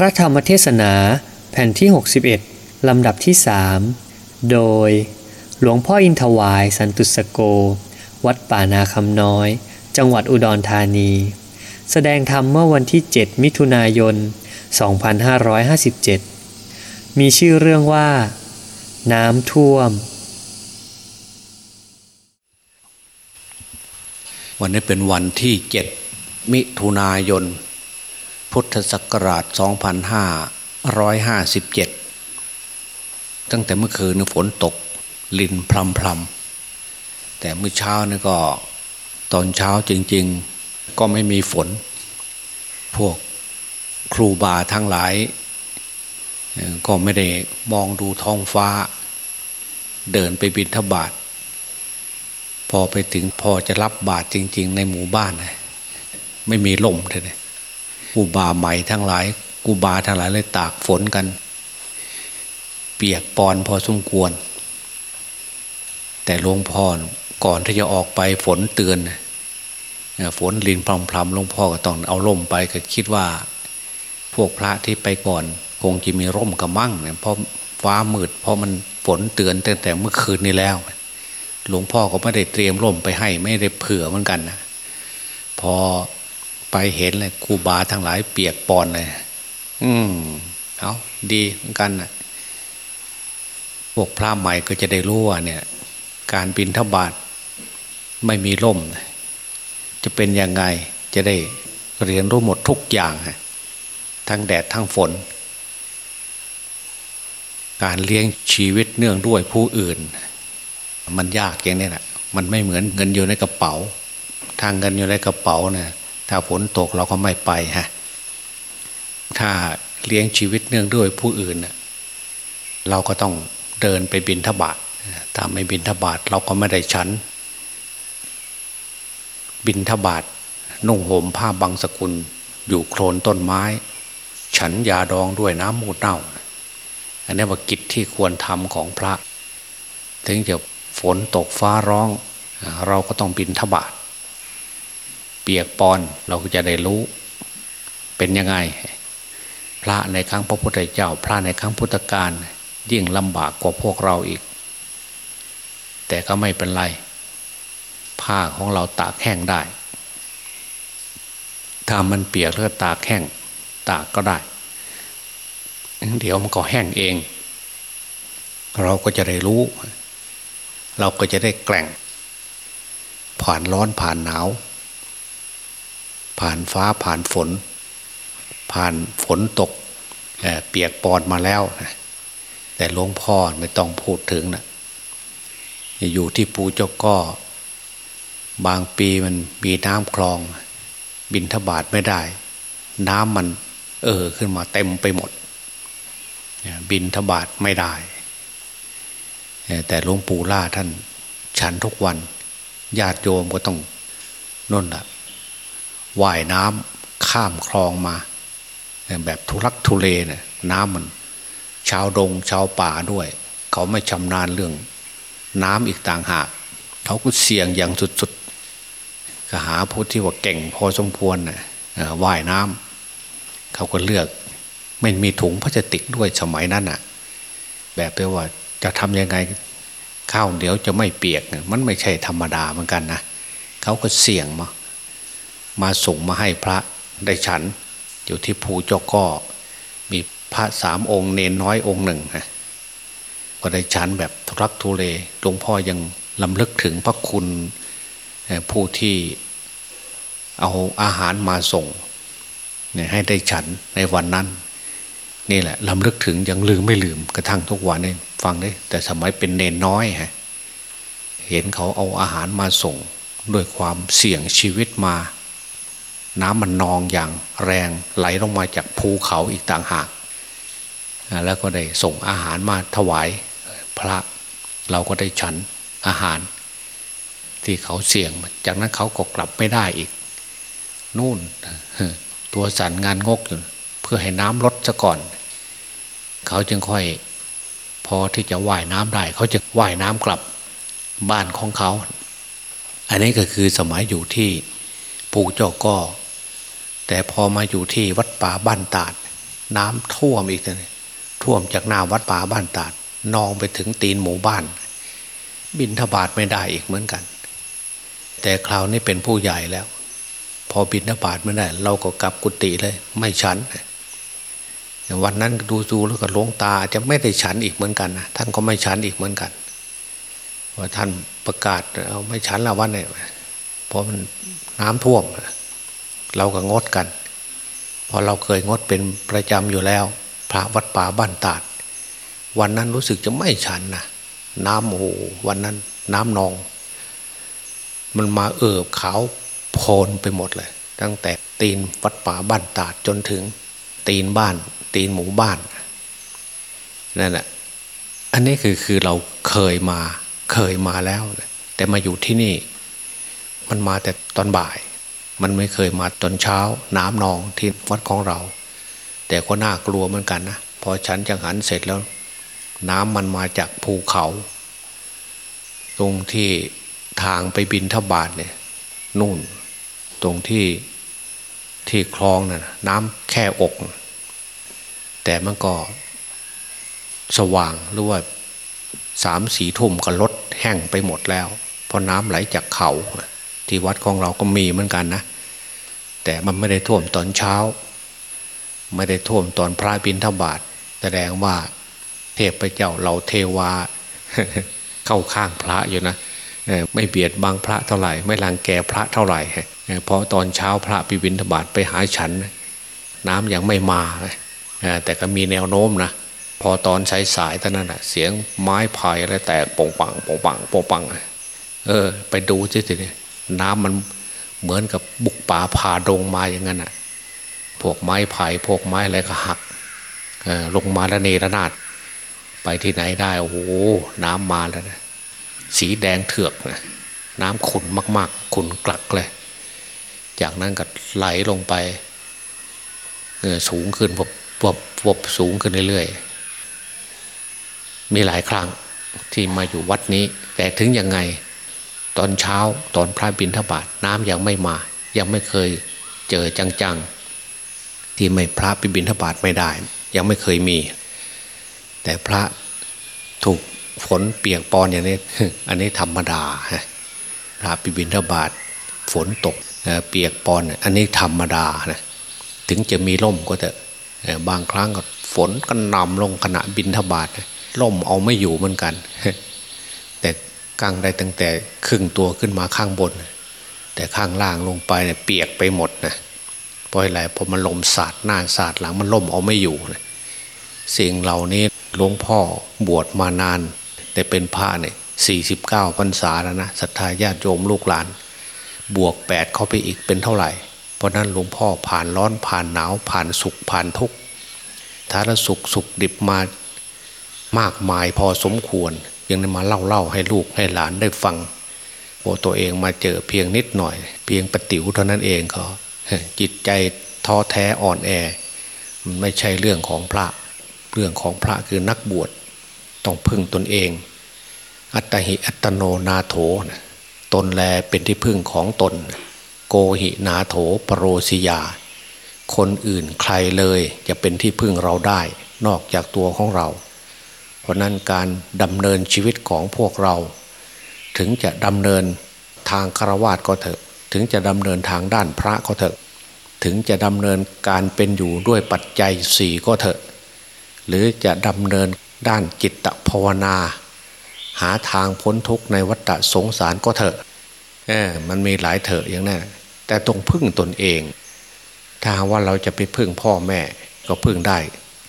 พระธรรมเทศนาแผ่นที่ 61 ลำดับที่สโดย หลวงพ่ออินทวายสันตุสโก วัดป่านาคำน้อย จังหวัดอุดรธานี แสดงธรรมเมื่อวันที่ 7 มิถุนายน 2557 มีชื่อเรื่องว่า น้ำท่วม วันนี้เป็นวันที่ 7 มิถุนายน พุทธศักราช 2557 ตั้งแต่เมื่อคืนฝนตกลินพรำพรำแต่เมื่อเช้านี่ก็ตอนเช้าจริง ๆ ก็ไม่มีฝน พวกครูบาทั้งหลาย ก็ไม่ได้มองดูท้องฟ้า เดินไปบินทบาท พอไปถึงพอจะรับบาตรจริง ๆ ในหมู่บ้าน ไม่มีลมเลย กูบาใหม่ทั้งหลายกูบาทั้งหลายเลยตากฝนกัน เปียกปอนพอสมควร แต่หลวงพ่อก่อนที่จะออกไปฝนเตือนฝนลินพรำๆหลวงพ่อก็ต้องเอาร่มไปก็คิดว่า พวกพระที่ไปก่อน คงจะมีร่มกระมั่งเนี่ยเพราะฟ้ามืดเพราะมันฝนเตือนตั้งแต่เมื่อคืนนี้แล้ว หลวงพ่อก็ไม่ได้เตรียมร่มไปให้ไม่ได้เผื่อเหมือนกันนะพอ ไปเห็นเลยครูบาทั้งหลายเปียกปอนเลย อืมเอาดีเหมือนกันนะพวกพระใหม่ก็จะได้รู้ว่าเนี่ย การบินทบาทไม่มีร่ม จะเป็นยังไงจะได้เรียนรู้หมดทุกอย่างทั้งแดดทั้งฝน การเลี้ยงชีวิตเนื่องด้วยผู้อื่น มันยากอย่างนี้แหละมันไม่เหมือนเงินอยู่ในกระเป๋า ทางเงินอยู่ในกระเป๋าเนี่ย ถ้าฝนตกเราก็ไม่ไปฮะถ้าเลี้ยงชีวิตเนื่องด้วยผู้อื่น เราก็ต้องเดินไปบินทบาทถ้าไม่บินทบาทเราก็ไม่ได้ชั้น บินทบาทนุ่งห่มผ้าบางสกุล อยู่โคลนต้นไม้ ฉันยาดองด้วยน้ำมูดเน่า อันนี้ว่ากิจที่ควรทำของพระ ถึงจะฝนตกฟ้าร้อง เราก็ต้องบินทบาท ปียกปอนเราก็จะได้รู้เป็นยังไง พระในครั้งพระพุทธเจ้า พระในครั้งพุทธกาลยิ่งลำบากกว่าพวกเราอีก แต่ก็ไม่เป็นไร ผ้าของเราตากแห้งได้ถ้ามันเปียกแล้วตากแห้งตากก็ได้ เดี๋ยวมันก็แห้งเอง เราก็จะได้รู้ เราก็จะได้แกล่ง ผ่านร้อนผ่านหนาว ผ่านฟ้าผ่านฝน ผ่านฝนตกเเปียกปอนมาแล้วนะแต่หลวงพ่อไม่ต้องพูดถึงนะอยู่ที่ปูเจ้าก็ บางปีมันมีน้ำคลอง บินทบาทไม่ได้ น้ำมัน เออขึ้นมาเต็มไปหมด บินทบาทไม่ได้ แต่หลวงปู่ล่าท่านฉันทุกวัน ญาติโยมก็ต้องน่นละ ว่ายน้ำข้ามคลองมา แบบทุลักทุเลเนี่ยน้ำมัน ชาวดงชาวป่าด้วย เขาไม่ชำนาญเรื่อง น้ำอีกต่างหาก เขาก็เสี่ยงอย่างสุดๆก็หาผู้ที่ว่าเก่งพอสมควรนะว่ายน้ำเขาก็เลือก ไม่มีถุงพลาสติกด้วยสมัยนั้นอะ แบบไปว่าจะทำยังไงข้าวเดี๋ยวจะไม่เปียก มันไม่ใช่ธรรมดาเหมือนกันนะเขาก็เสี่ยงมา มาส่งมาให้พระได้ฉัน อยู่ที่ภูเจ้าก็มีพระสามองค์เนนน้อยองค์หนึ่งนะก็ได้ชั้นแบบทุรักทุเลหลวงพ่อยังลำลึกถึงพระคุณผู้ที่เอาอาหารมาส่งให้ได้ฉันในวันนั้น นี่แหละลำลึกถึงยังลืมไม่ลืมกระทั่งทุกวันนี่ฟังได้แต่สมัยเป็นเนนน้อยฮะเห็นเขาเอาอาหารมาส่ง ด้วยความเสี่ยงชีวิตมา น้ำมันนองอย่างแรงไหลลงมาจากภูเขาอีกต่างหาก แล้วก็ได้ส่งอาหารมาถวายพระเราก็ได้ฉันอาหาร ที่เขาเสี่ยง จากนั้นเขาก็กลับไม่ได้อีก นู่นตัวสันงานงกอยู่เพื่อให้น้ำลดซะก่อน เขาจึงค่อยพอที่จะว่ายน้ำได้ เขาจะว่ายน้ำกลับบ้านของเขา อันนี้ก็คือสมัยอยู่ที่ ปูเจ้าก็ แต่พอมาอยู่ที่วัดป่าบ้านตาด น้ำท่วมอีกเลยท่วมจากหน้าวัดป่าบ้านตาด นองไปถึงตีนหมู่บ้าน บินทบาทไม่ได้อีกเหมือนกัน แต่คราวนี้เป็นผู้ใหญ่แล้ว พอบินทบาทไม่ได้ เราก็กลับกุฏิเลย ไม่ฉันวันนั้นดูดูแล้วก็ลงตาจะไม่ได้ฉันอีกเหมือนกันนะท่านก็ไม่ฉันอีกเหมือนกันว่าท่านประกาศเอาไม่ฉันละวันเนี่ย เพราะมันน้ำท่วม เราก็งดกัน พอเราเคยงดเป็นประจำอยู่แล้ว พระวัดป่าบ้านตาด วันนั้นรู้สึกจะไม่ฉันนะน้ำโอ้วันนั้น น้ำนอง มันมาเอิบขาวโพลไปหมดเลย ตั้งแต่ตีนวัดป่าบ้านตาดจนถึง ตีนบ้าน ตีนหมู่บ้านนั่นแหละอันนี้คือคือเราเคยมาเคยมาแล้ว แต่มาอยู่ที่นี่ มันมาแต่ตอนบ่าย มันไม่เคยมาตอนเช้า น้ำนองที่วัดของเรา แต่ก็น่ากลัวเหมือนกันนะพอฉันจังหันเสร็จแล้ว น้ำมันมาจากภูเขา ตรงที่ทางไปบินทบาทเนี่ยนู่น ตรงที่ที่คลองนะ่ะน้ำแค่อก แต่มันก็สว่างหรือว่าสามสีทุ่มก็ลดแห้งไปหมดแล้ว เพราะน้ำไหลจากเขา ที่วัดของเราก็มีเหมือนกันนะ แต่มันไม่ได้ท่วมตอนเช้า ไม่ได้ท่วมตอนพระบินทบาทแสดงว่าเทพเจ้าเราเทวา เข้าข้างพระอยู่นะไม่เบียดบังพระเท่าไหร่ ไม่ลังแกพระเท่าไหร่เพราะตอนเช้าพระปิบินทบาทไปหาฉัน น้ำยังไม่มาแต่ก็มีแนวโน้มนะพอตอนสายสายตอนนั้นอะเสียงไม้พายอะไรแตกปงปังปงปังปงปัง เออ ไปดูสิทีนี้ น้ำมันเหมือนกับบุกป่าผ่าดงมาอย่างนั้นอะพวกไม้ไผ่พวกไม้อะไรก็หักลงมาละเนระนาด ไปที่ไหนได้โอ้โหน้ำมาแล้วนะสีแดงเถือกนะน้ำขุ่นมาก ๆ ขุ่นกลักเลย จากนั้นก็ไหลลงไปสูงขึ้นวบวบวบสูงขึ้นเรื่อยๆมีหลายครั้งที่มาอยู่วัดนี้ แต่ถึงยังไง ตอนเช้าตอนพระบิณฑบาตน้ำยังไม่มา ยังไม่เคยเจอจังๆ ที่ไม่พระไปบิณฑบาตไม่ได้ ยังไม่เคยมี แต่พระถูกฝนเปียกปอนอย่างนี้ อันนี้ธรรมดาฮะพระไปบิณฑบาตฝนตกเปียกปอนอันนี้ธรรมดานะถึงจะมีล่มก็แต่บางครั้งก็ฝนก็นำลงขณะบินทบาทล่มเอาไม่อยู่เหมือนกัน กางได้ตั้งแต่ครึ่งตัวขึ้นมาข้างบน แต่ข้างล่างลงไปเนี่ยเปียกไปหมดนะเพราะอะไรเพราะมันลมสาดหน้าสาดหลังมันล่มเอาไม่อยู่นะสิ่งเหล่านี้หลวงพ่อบวชมานาน แต่เป็นพระเนี่ยสี่สิบเก้าพรรษาแล้วนะศรัทธาญาติโยมลูกหลาน บวกแปดเข้าไปอีกเป็นเท่าไหร่ เพราะนั้นหลวงพ่อผ่านร้อนผ่านหนาวผ่านสุขผ่านทุกข์ถ้ารสุขสุขดิบมามากมายพอสมควร ยังได้มาเล่าเล่าให้ลูกให้หลานได้ฟังโอตัวเองมาเจอเพียงนิดหน่อย เพียงปติ๋วเท่านั้นเองก็จิตใจท้อแท้อ่อนแอ มันไม่ใช่เรื่องของพระ เรื่องของพระคือนักบวชต้องพึ่งตนเอง อัตหิอัตโนนาโถตนแลเป็นที่พึ่งของตน โกหินาโถปรโรสิยา คนอื่นใครเลยจะเป็นที่พึ่งเราได้ นอกจากตัวของเรา ราะนั้นการดำเนินชีวิตของพวกเรา ถึงจะดำเนินทางคารวาสก็เถอะ ถึงจะดำเนินทางด้านพระก็เถอะ ถึงจะดำเนินการเป็นอยู่ด้วยปัจจัยสี่ก็เถอะ หรือจะดำเนินด้านจิตภาวนา หาทางพ้นทุกข์ในวัฏสงสารก็เถอะเออมันมีหลายเถอะอย่างนั้นแต่ตรงพึ่งตนเอง ถ้าว่าเราจะไปพึ่งพ่อแม่ก็พึ่งได้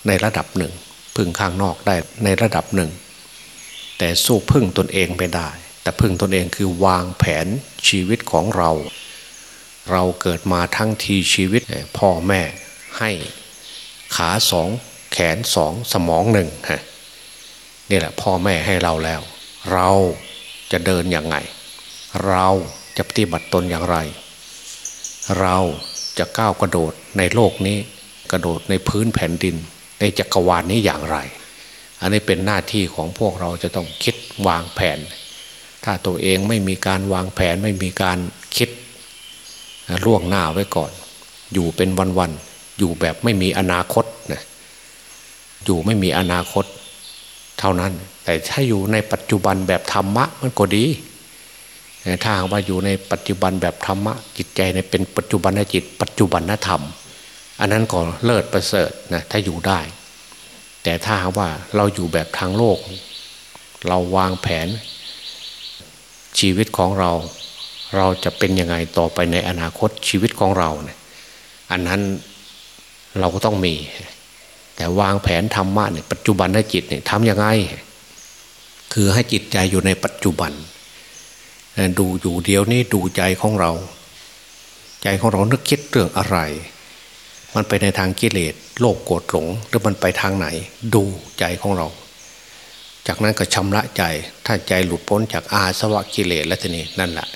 ในระดับหนึ่ง พึ่งข้างนอกได้ในระดับหนึ่ง แต่สู้พึ่งตนเองไม่ได้ แต่พึ่งตนเองคือวางแผนชีวิตของเรา เราเกิดมาทั้งทีชีวิตพ่อแม่ให้ขาสองแขนสองสมองหนึ่งฮะนี่แหละพ่อแม่ให้เราแล้ว เราจะเดินอย่างไง เราจะปฏิบัติตนอย่างไร เราจะก้าวกระโดดในโลกนี้กระโดดในพื้นแผ่นดิน ในจักรวาลนี้อย่างไร อันนี้เป็นหน้าที่ของพวกเราจะต้องคิดวางแผน ถ้าตัวเองไม่มีการวางแผนไม่มีการคิดล่วงหน้าไว้ก่อน อยู่เป็นวันๆอยู่แบบไม่มีอนาคตนะอยู่ไม่มีอนาคต เท่านั้น แต่ถ้าอยู่ในปัจจุบันแบบธรรมะมันก็ดีถ้าหากว่าอยู่ในปัจจุบันแบบธรรมะจิตใจในเป็นปัจจุบันจิต ปัจจุบันธรรม อันนั้นก็เลิศประเสริฐนะถ้าอยู่ได้ แต่ถ้าว่าเราอยู่แบบทางโลก เราวางแผน ชีวิตของเรา เราจะเป็นยังไงต่อไปในอนาคตชีวิตของเราเนี่ยอันนั้นเราก็ต้องมี แต่วางแผนธรรมะเนี่ยปัจจุบันให้จิตเนี่ยทำยังไง คือให้จิตใจอยู่ในปัจจุบัน ดูอยู่เดียวนี้ดูใจของเรา ใจของเรานึกคิดเรื่องอะไร มันไปในทางกิเลสโลภโกรธหลงหรือมันไปทางไหน ดูใจของเรา จากนั้นก็ชำระใจ ถ้าใจหลุดพ้นจากอาสวะกิเลสแล้วทีนี้นั่นแหละ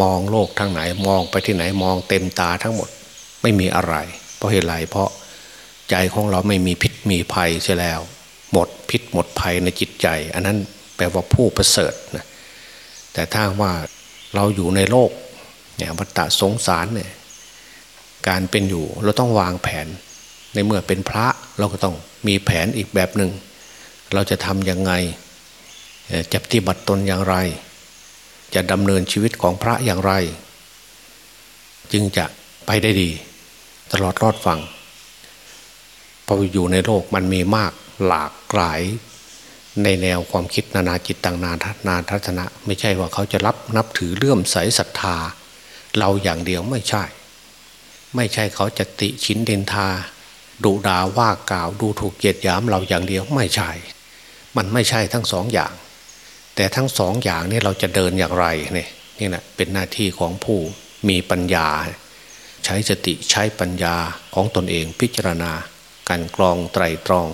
มองโลกทางไหนมองไปที่ไหนมองเต็มตาทั้งหมดไม่มีอะไร เพราะเหตุไรเพราะใจของเราไม่มีพิษมีภัยใช่แล้ว หมดพิษหมดภัยในจิตใจ อันนั้นแปลว่าผู้ประเสริฐนะแต่ถ้าว่าเราอยู่ในโลกเนี่ยวัฏสงสารเนี่ย การเป็นอยู่ เราต้องวางแผน ในเมื่อเป็นพระเราก็ต้องมีแผนอีกแบบหนึ่งเราจะทำยังไงจะปฏิบัติตนอย่างไร จะดำเนินชีวิตของพระอย่างไร จึงจะไปได้ดี ตลอดรอดฟังพออยู่ในโลกมันมีมากหลากหลายในแนวความคิดนานาจิตต่างนานาทัศนะ ไม่ใช่ว่าเขาจะรับนับถือเลื่อมใสศรัทธา เราอย่างเดียวไม่ใช่ ไม่ใช่เขาจะติชินเดนทาดูด่าว่ากล่าวดูถูกเกียดยามเราอย่างเดียวไม่ใช่ มันไม่ใช่ทั้งสองอย่าง แต่ทั้งสองอย่างนี้เราจะเดินอย่างไรเนี่ยนี่นะเป็นหน้าที่ของผู้มีปัญญา ใช้สติใช้ปัญญาของตนเองพิจารณา การกรองไตรตรอง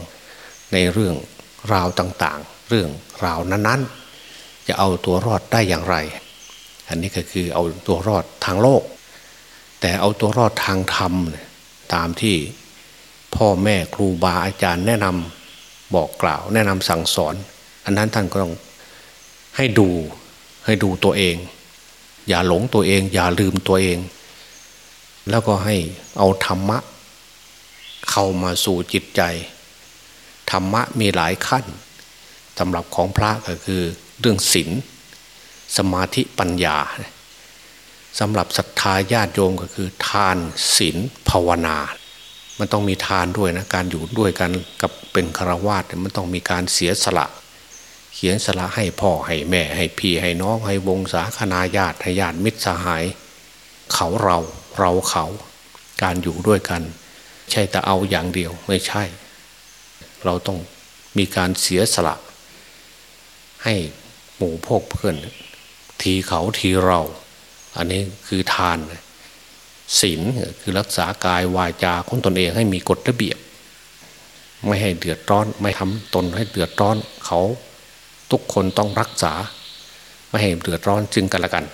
ในเรื่องราวต่างๆ เรื่องราวนั้นๆ จะเอาตัวรอดได้อย่างไร อันนี้ก็คือเอาตัวรอดทางโลก แต่เอาตัวรอดทางธรรมตามที่พ่อแม่ครูบาอาจารย์แนะนำบอกกล่าว แนะนำสั่งสอน อันนั้นท่านก็ต้องให้ดูให้ดูตัวเอง อย่าหลงตัวเอง อย่าลืมตัวเอง แล้วก็ให้เอาธรรมะ เข้ามาสู่จิตใจ ธรรมะมีหลายขั้นสำหรับของพระก็คือเรื่องศีลสมาธิปัญญา สำหรับศรัทธาญาติโยมก็คือ ทานศีลภาวนา มันต้องมีทานด้วยนะการอยู่ด้วยกันกับเป็นฆราวาสมันต้องมีการเสียสละ เขียนสละให้พ่อให้แม่ให้พี่ให้น้องให้วงศาคณาญาติให้ญาติมิตรสหาย เขาเราเราเขา การอยู่ด้วยกัน ใช่แต่เอาอย่างเดียวไม่ใช่ เราต้องมีการเสียสละ ให้หมู่พกเพื่อนทีเขาทีเรา อันนี้คือทานศีลคือรักษากายวาจาของตนเองให้มีกฎระเบียบ ไม่ให้เดือดร้อน ไม่ทำตนให้เดือดร้อนเขาทุกคนต้องรักษา ไม่ให้เดือดร้อนจึงกันละกัน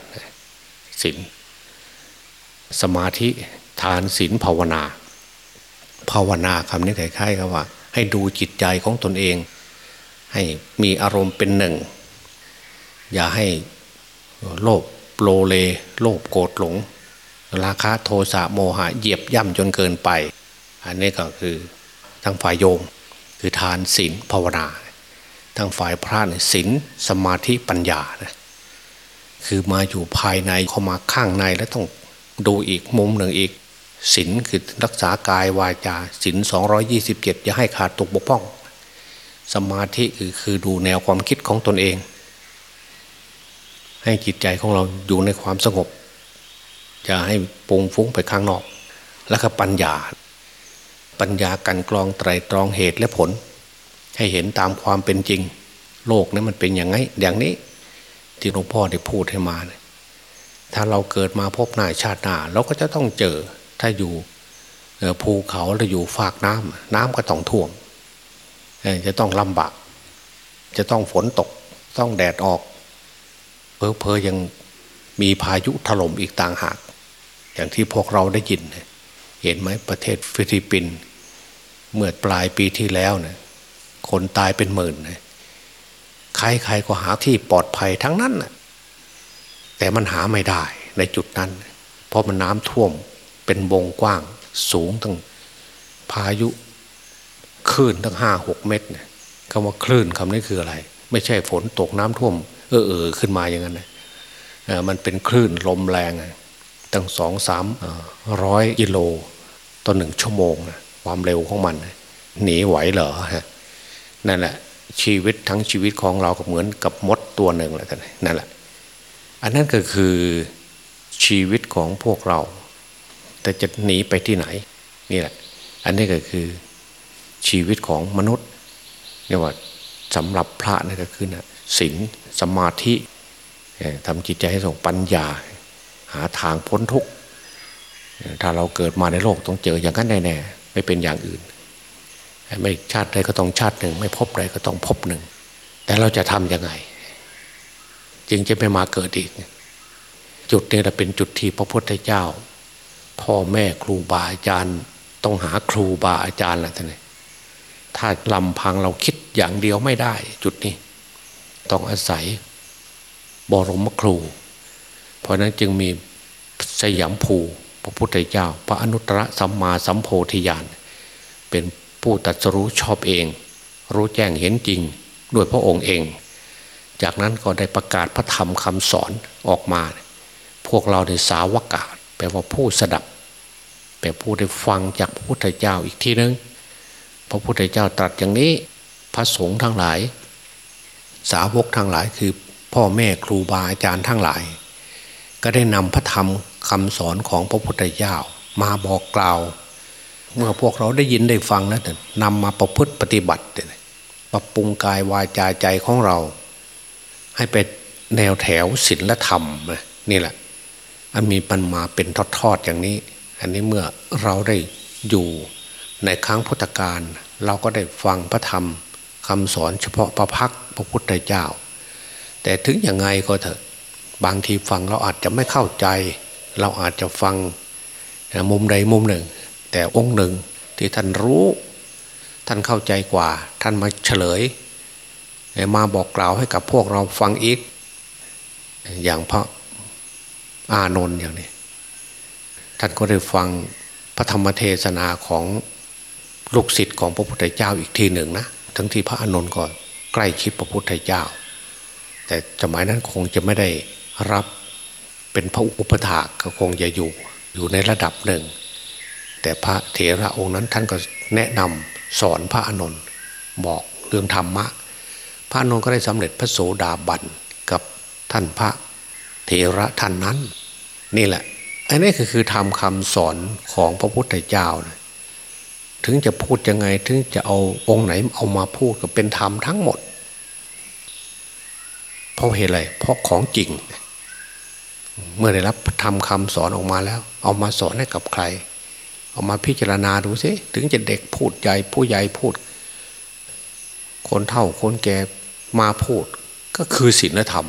ศีลสมาธิทานศีลภาวนา ภาวนาคำนี้คล้ายๆกับว่า ให้ดูจิตใจของตนเอง ให้มีอารมณ์เป็นหนึ่ง อย่าให้โลภ โลเลโลภโกรธหลง ราคะโทสะโมหะเหยียบย่ำจนเกินไป อันนี้ก็คือทั้งฝ่ายโยมคือทานศีลภาวนาทางฝ่ายพระเนี่ยศีลสมาธิปัญญานะคือมาอยู่ภายในเข้ามาข้างในแล้วต้องดูอีกมุมหนึ่งอีกศีลคือรักษากายวาจาศีลสองยี่สิบเจ็ดอย่าให้ขาดตกบกพร่อง สมาธิคือคือดูแนวความคิดของตนเอง ให้จิตใจของเราอยู่ในความสงบ อย่าให้ปุงฟุ้งไปข้างนอก แล้วก็ปัญญา ปัญญากันกรองไตรตรองเหตุและผล ให้เห็นตามความเป็นจริง โลกนี้มันเป็นอย่างไงอย่างนี้ ที่หลวงพ่อได้พูดให้มาเนี่ยถ้าเราเกิดมาพบหน้าชาติหน้าเราก็จะต้องเจอถ้าอยู่ภูเขาหรืออยู่ฝากน้ำน้ำก็ต้องท่วมจะต้องลำบาก จะต้องฝนตกต้องแดดออก เพอเพอยังมีพายุถล่มอีกต่างหาก อย่างที่พวกเราได้ยิน เห็นไหมประเทศฟิลิปปินส์เมื่อปลายปีที่แล้วเนี่ยคนตายเป็นหมื่นใครๆก็หาที่ปลอดภัยทั้งนั้นแต่มันหาไม่ได้ในจุดนั้น เพราะมันน้ำท่วมเป็นวงกว้างสูงตั้งพายุคลื่นตั้งห้าหกเมตรเนี่ยคำว่าคลื่นคำนี้คืออะไร ไม่ใช่ฝนตกน้ำท่วม เออเออขึ้นมาอย่างนั้นมันเป็นคลื่นลมแรงตั้งสองสามร้อยกิโลต่อหนึ่งชั่วโมงนะความเร็วของมัน หนีไหวเหรอฮะนั่นแหละ ชีวิตทั้งชีวิตของเราก็เหมือนกับมดตัวหนึ่งแหละท่านนั่นแหละ อันนั้นก็คือชีวิตของพวกเรา แต่จะหนีไปที่ไหน นี่แหละ อันนี้ก็คือชีวิตของมนุษย์เนี่ยว่าสำหรับพระนี่ก็คือนะ ศีลสมาธิทำจิตใจให้ส่งปัญญา หาทางพ้นทุกข์ถ้าเราเกิดมาในโลกต้องเจออย่างนั้นแน่ๆไม่เป็นอย่างอื่น ไม่ชาติใดก็ต้องชาติหนึ่ง ไม่พบใดก็ต้องพบหนึ่ง แต่เราจะทำยังไง จึงจะไม่มาเกิดอีก จุดนี้เราเป็นจุดที่พระพุทธเจ้า พ่อแม่ครูบาอาจารย์ต้องหาครูบาอาจารย์ละท่านถ้าลำพังเราคิดอย่างเดียวไม่ได้ จุดนี้ ต้องอาศัยบรมครู เพราะนั้นจึงมีสยามภูพระพุทธเจ้า พระอนุตตรสัมมาสัมโพธิญาณเป็นผู้ตัดสู้ชอบเอง รู้แจ้งเห็นจริงด้วยพระองค์เอง จากนั้นก็ได้ประกาศพระธรรมคำสอนออกมา พวกเราในสาวกาศแปลว่าผู้สดับแปลผู้ได้ฟังจากพระพุทธเจ้าอีกทีนึงพระพุทธเจ้าตรัสอย่างนี้ พระสงฆ์ทั้งหลาย สาวกทั้งหลายคือพ่อแม่ครูบาอาจารย์ทั้งหลาย ก็ได้นำพระธรรมคำสอนของพระพุทธเจ้ามาบอกกล่าว เมื่อพวกเราได้ยินได้ฟังแล้วนำมาประพฤติปฏิบัติปรับปรุงกายวาจาใจของเรา ให้เป็นแนวแถวศีลธรรมนี่แหละ อันมีปันมาเป็นทอดๆอย่างนี้ อันนี้เมื่อเราได้อยู่ในครั้งพุทธกาลเราก็ได้ฟังพระธรรม คำสอนเฉพาะพระพักพระพุทธเจ้า แต่ถึงยังไงก็เถอะบางทีฟังเราอาจจะไม่เข้าใจ เราอาจจะฟังมุมใดมุมหนึ่ง แต่องค์หนึ่งที่ท่านรู้ ท่านเข้าใจกว่า ท่านมาเฉลย มาบอกกล่าวให้กับพวกเราฟังอีก อย่างพระอานนท์อย่างนี้ ท่านก็ได้ฟังพระธรรมเทศนาของลูกศิษย์ของพระพุทธเจ้าอีกทีหนึ่งนะ ทั้งที่พระอานนท์ก็ใกล้ชิดพระพุทธเจ้า แต่สมัยนั้นคงจะไม่ได้รับเป็นพระอุปถากก็คงจะอยู่อยู่ในระดับหนึ่ง แต่พระเถระองค์นั้นท่านก็แนะนำสอนพระอานนท์บอกเรื่องธรรมะ พระอานนท์ก็ได้สำเร็จพระโสดาบันกับท่านพระเถระท่านนั้น นี่แหละอันนี้ก็คือทำคำสอนของพระพุทธเจ้านะ ถึงจะพูดยังไง ถึงจะเอาองค์ไหนเอามาพูดก็เป็นธรรมทั้งหมด เพราะเหตุอะไร เพราะของจริง เมื่อได้รับทำคำสอนออกมาแล้ว เอามาสอนให้กับใคร เอามาพิจารณาดูสิถึงจะเด็กพูดใหญ่ผู้ใหญ่พูด คนเฒ่าคนแก่มาพูด ก็คือศีลธรรม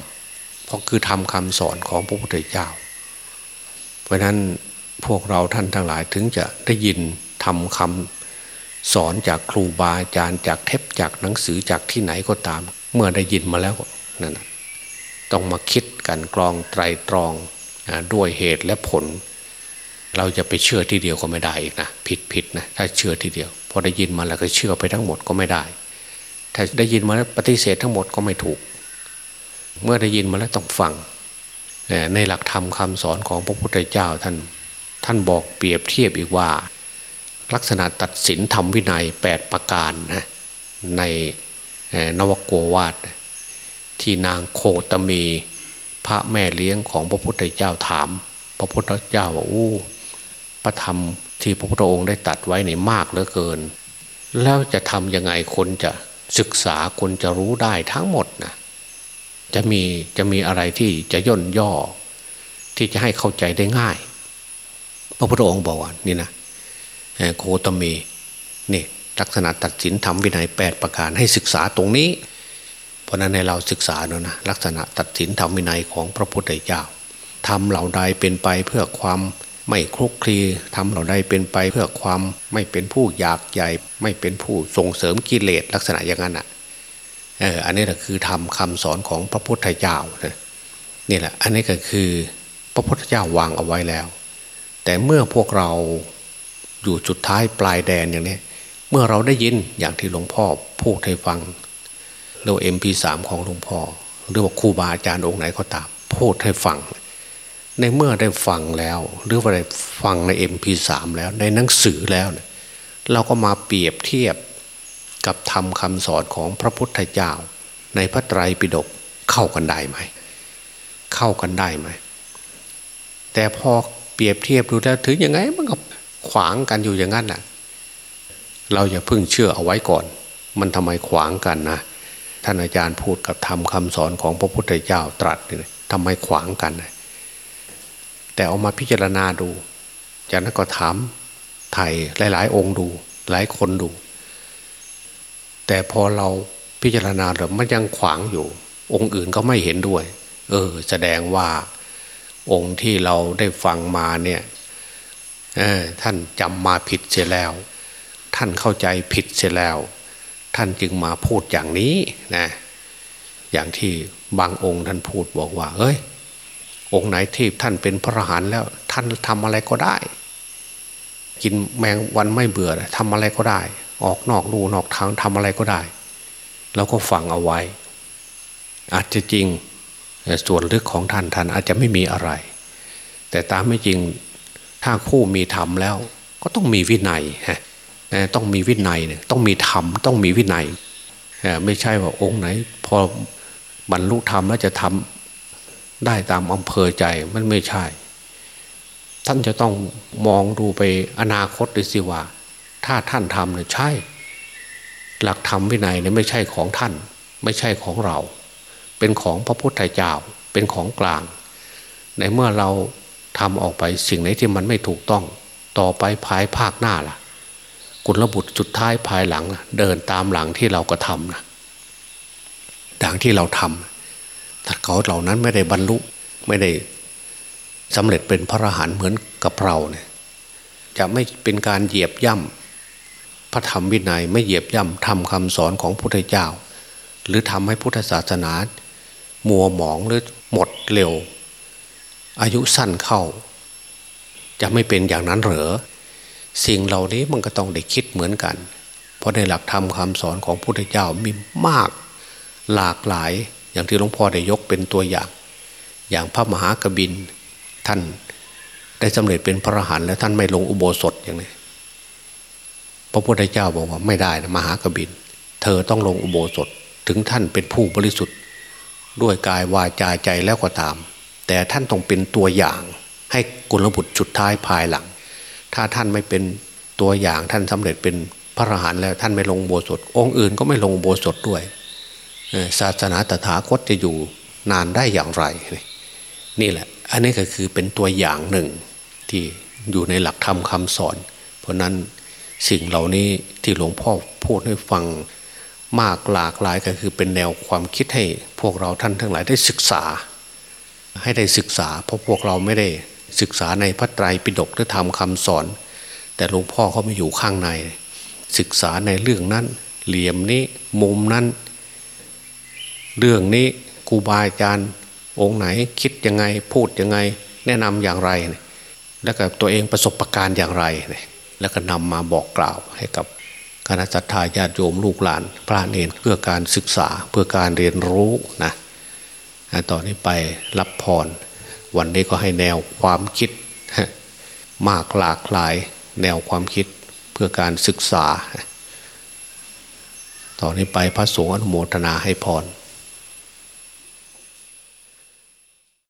เพราะคือทำคำสอนของพระพุทธเจ้า เพราะนั้นพวกเราท่านทั้งหลายถึงจะได้ยินทำคำ สอนจากครูบาอาจารย์จากเทปจากหนังสือจากที่ไหนก็ตาม เมื่อได้ยินมาแล้วนั่นต้องมาคิดกันกรองไตรตรองด้วยเหตุและผล เราจะไปเชื่อทีเดียวก็ไม่ได้อีกนะผิดผิดนะถ้าเชื่อทีเดียว พอได้ยินมาแล้วก็เชื่อไปทั้งหมดก็ไม่ได้ ถ้าได้ยินมาแล้วปฏิเสธทั้งหมดก็ไม่ถูก เมื่อได้ยินมาแล้วต้องฟังในหลักธรรมคาสอนของพระพุทธเจ้าท่านท่านบอกเปรียบเทียบอีกว่า ลักษณะตัดสินธรรมวินัยแปดประการนะในนวโกวาทที่นางโคตมีพระแม่เลี้ยงของพระพุทธเจ้าถาม พระพุทธเจ้าว่าอู้พระธรรมที่พระพุทธองค์ได้ตัดไว้ในมากเหลือเกิน แล้วจะทำยังไงคนจะศึกษาคนจะรู้ได้ทั้งหมดนะจะมีจะมีอะไรที่จะย่นย่อ ที่จะให้เข้าใจได้ง่าย พระพุทธองค์บอกว่านี่นะ โคตมีนี่ลักษณะตัดสินทำวินัยแปดประการให้ศึกษาตรงนี้ เพราะนั้นในเราศึกษาเนาะนะลักษณะตัดสินทำวินัยของพระพุทธเจ้าทำเหล่าใดเป็นไปเพื่อความไม่คลุกคลีทำเหล่าใดเป็นไปเพื่อความไม่เป็นผู้อยากใหญ่ ไม่เป็นผู้ส่งเสริมกิเลสลักษณะอย่างนั้นอะเอออันนี้แหละคือทำคำสอนของพระพุทธเจ้านี่แหละ อันนี้ก็คือพระพุทธเจ้าวางเอาไว้แล้ว แต่เมื่อพวกเรา อยู่จุดท้ายปลายแดนอย่างนี้เมื่อเราได้ยินอย่างที่หลวงพ่อพูดให้ฟังเรียกเอ็มพีสามของหลวงพ่อ หรือว่าครูบาอาจารย์องค์ไหนก็ตามพูดให้ฟัง ในเมื่อได้ฟังแล้ว หรือว่าได้ฟังในเอ็มพีสามแล้ว ในหนังสือแล้วเนี่ยเราก็มาเปรียบเทียบกับธรรมคำสอนของพระพุทธเจ้า ในพระไตรปิฎกเข้ากันได้ไหม เข้ากันได้ไหม แต่พอเปรียบเทียบดูแล้วถึงยังไงมันก็ ขวางกันอยู่อย่างนั้นน่ะ เราอย่าเพิ่งเชื่อเอาไว้ก่อน มันทำไมขวางกันนะท่านอาจารย์พูดกับธรรมคำสอนของพระพุทธเจ้าตรัสเนี่ยทำไมขวางกันนะแต่เอามาพิจารณาดู จากนั้นก็ถามไทยหลาย ๆ องค์ดู หลายคนดู แต่พอเราพิจารณาแล้วมันยังขวางอยู่ องค์อื่นก็ไม่เห็นด้วย เออ แสดงว่าองค์ที่เราได้ฟังมาเนี่ย ท่านจำมาผิดเสียแล้ว ท่านเข้าใจผิดเสียแล้ว ท่านจึงมาพูดอย่างนี้นะอย่างที่บางองค์ท่านพูดบอกว่า เอ้ย องค์ไหนที่ท่านเป็นพระหันแล้ว ท่านทำอะไรก็ได้ กินแมงวันไม่เบื่อทำอะไรก็ได้ ออกนอกลูนอกทางทำอะไรก็ได้ แล้วก็ฟังเอาไว้ อาจจะจริงส่วนลึกของท่านท่านอาจจะไม่มีอะไร แต่ตามไม่จริง ถ้าผู้มีธรรมแล้ว ก็ต้องมีวินัยต้องมีวินัยเนี่ยต้องมีธรรมต้องมีวินัยไม่ใช่ว่าองค์ไหน พอบรรลุธรรมแล้วจะทำได้ตามอำเภอใจมันไม่ใช่ ท่านจะต้องมองดูไปอนาคตด้วยสิว่า ถ้าท่านทำเนี่ยใช่ หลักธรรมวินัยเนี่ยไม่ใช่ของท่าน ไม่ใช่ของเรา เป็นของพระพุทธเจ้าเป็นของกลาง ในเมื่อเรา ทำออกไปสิ่งไหนที่มันไม่ถูกต้อง ต่อไปภายภาคหน้าล่ะกุลบุตรสุดท้ายภายหลังเดินตามหลังที่เราก็ทำนะดังที่เราทำถ้าเขาเหล่านั้นไม่ได้บรรลุไม่ได้สำเร็จเป็นพระอรหันต์เหมือนกับเราเนี่ยจะไม่เป็นการเหยียบย่ำพระธรรมวินัยไม่เหยียบย่ำทำคำสอนของพุทธเจ้า หรือทำให้พุทธศาสนา มัวหมองหรือหมดเร็ว อายุสั้นเข้า จะไม่เป็นอย่างนั้นเหรอสิ่งเหล่านี้มันก็ต้องได้คิดเหมือนกัน เพราะในหลักธรรมคำสอนของพระพุทธเจ้ามีมากหลากหลายอย่างที่หลวงพ่อได้ยกเป็นตัวอย่าง อย่างพระมหากบินท่านได้สำเร็จเป็นพระอรหันต์แล้วท่านไม่ลงอุโบสถอย่างนี้พระพุทธเจ้าบอกว่าไม่ได้นะมหากบิน เธอต้องลงอุโบสถถึงท่านเป็นผู้บริสุทธิ์ ด้วยกายวาจาใจแล้วก็ตาม แต่ท่านต้องเป็นตัวอย่างให้กุลบุตรจุดท้ายภายหลัง ถ้าท่านไม่เป็นตัวอย่างท่านสำเร็จเป็นพระอรหันต์แล้วท่านไม่ลงโบสถองค์อื่นก็ไม่ลงโบสถด้วยศาสนาตถาคตจะอยู่นานได้อย่างไร นี่แหละ อันนี้ก็คือเป็นตัวอย่างหนึ่งที่อยู่ในหลักธรรมคำสอน เพราะนั้นสิ่งเหล่านี้ที่หลวงพ่อพูดให้ฟังมากหลากหลายก็คือเป็นแนวความคิดให้พวกเราท่านทั้งหลายได้ศึกษา ให้ได้ศึกษา เพราะพวกเราไม่ได้ศึกษาในพระไตรปิฎกหรือธรรมคำสอน แต่หลวงพ่อเขาไม่อยู่ข้างใน ศึกษาในเรื่องนั้น เหลี่ยมนี้มุมนั้น เรื่องนี้ครูบาอาจารย์องค์ไหนคิดยังไงพูดยังไง แนะนำอย่างไร แล้วก็ตัวเองประสบประการอย่างไร แล้วก็นำมาบอกกล่าวให้กับคณะสัตยาญาติโยมลูกหลาน พระเนรเพื่อการศึกษาเพื่อการเรียนรู้นะ ต่อนนี้ไปรับพร วันนี้ก็ให้แนวความคิด มากหลากหลายแนวความคิดเพื่อการศึกษา ต่อนนี้ไปพระสงฆ์อนุโมทนาให้พร